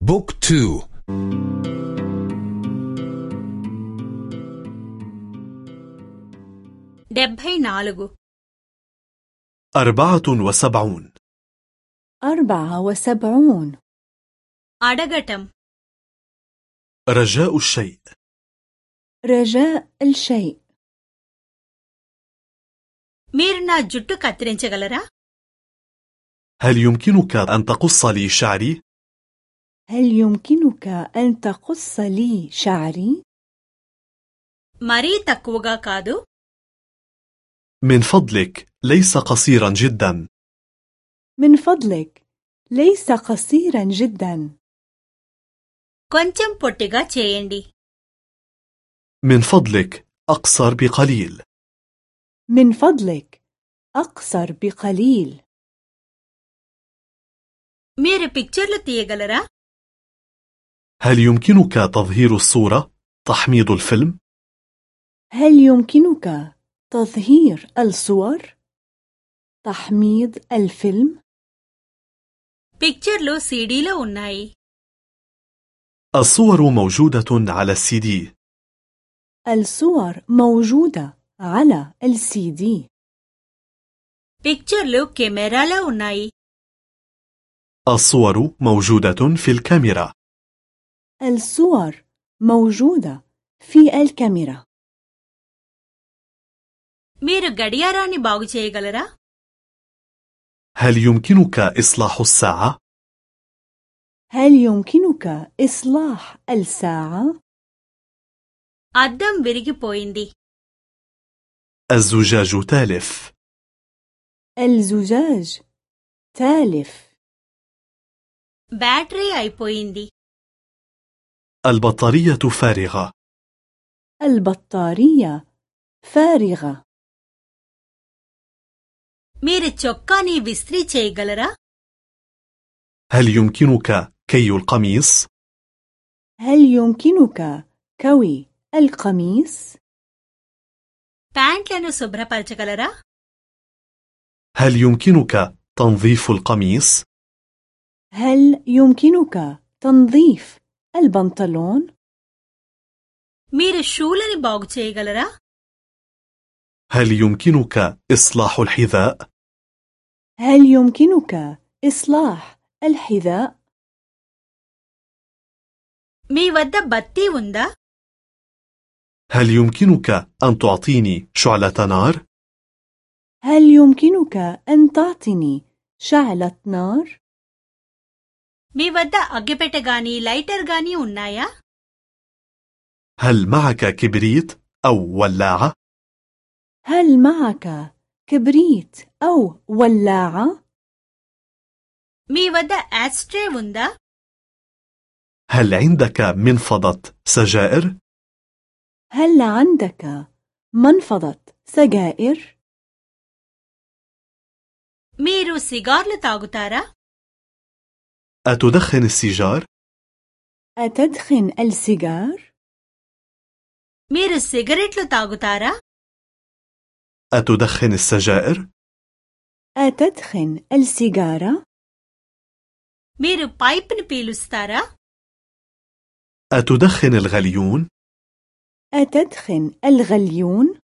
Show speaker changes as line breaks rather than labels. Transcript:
بوك تو
డెబ్భై నాలుగు
أربعة وسبعون
أربعة وسبعون
అడగటం
رجاء الشيء
رجاء الشيء
మీరు నా జుట్టు కత్తిరించగలరా
هل يمكنك أن تقص لي شعري؟
هل يمكنك أن تقص لي شعري؟
మరీ తక్కువగా కాదు
من فضلك ليس قصيرا جدا
من فضلك ليس قصيرا جدا
కొంచెం పొట్టిగా చేయండి
من فضلك أقصر بقليل
من فضلك أقصر بقليل
మీరు పిక్చర్లు తీయగలరా
هل يمكنك تظهير الصورة؟ تحميض الفيلم؟
هل يمكنك تظهير الصور؟ تحميض الفيلم؟
పిక్చర్లు సీడీలో ఉన్నాయి
الصور موجودة على السي دي
الصور موجودة على السي دي
పిక్చర్లు కెమెరాలో ఉన్నాయి
الصور موجودة في الكاميرا
الصور موجودة في الكاميرا
మీరు గడియారాన్ని బాగు చేయగలరా
هل يمكنك إصلاح الساعة؟
هل يمكنك إصلاح الساعة؟
అద్దం విరిగిపోయింది
الزجاج تالف
الزجاج تالف
బ్యాటరీ అయిపోయింది
البطارية فارغة
البطارية فارغة
మీరు చొక్కాని విస్త్రీ చేయగలరా
هل يمكنك كي القميص؟
هل يمكنك كوي القميص؟
ప్యాంట్లను శుభ్రపరచగలరా
هل يمكنك تنظيف القميص؟
هل يمكنك تنظيف البنطلون؟
మీరు షూలని బాగు చేయగలరా
هل يمكنك إصلاح الحذاء؟
هل يمكنك إصلاح الحذاء؟
మీ వద్ద బత్తీ ఉందా
هل يمكنك أن تعطيني شعلة نار؟
هل يمكنك أن تعطني شعلة نار؟
మీ వద్ద అగ్గిపెట్ట గాని లైటర్ గాని ఉన్నాయా
هل معك كبريت أو ولاعة؟
هل معك كبريت أو ولاعة؟
మీ వద్ద యాస్ట్రే ఉందా
هل عندك منفضة سجائر؟
هل عندك منفضة سجائر؟
మీరు సిగార్లు తాగుతారా
أتدخن السيجار؟
أتدخن السيجار؟
మీరు సిగరెట్లు తాగుతారా
أتدخن السجائر؟
أتدخن السيجارة؟
మీరు పైప్ని పీలుస్తారా
أتدخن الغليون؟
أتدخن الغليون؟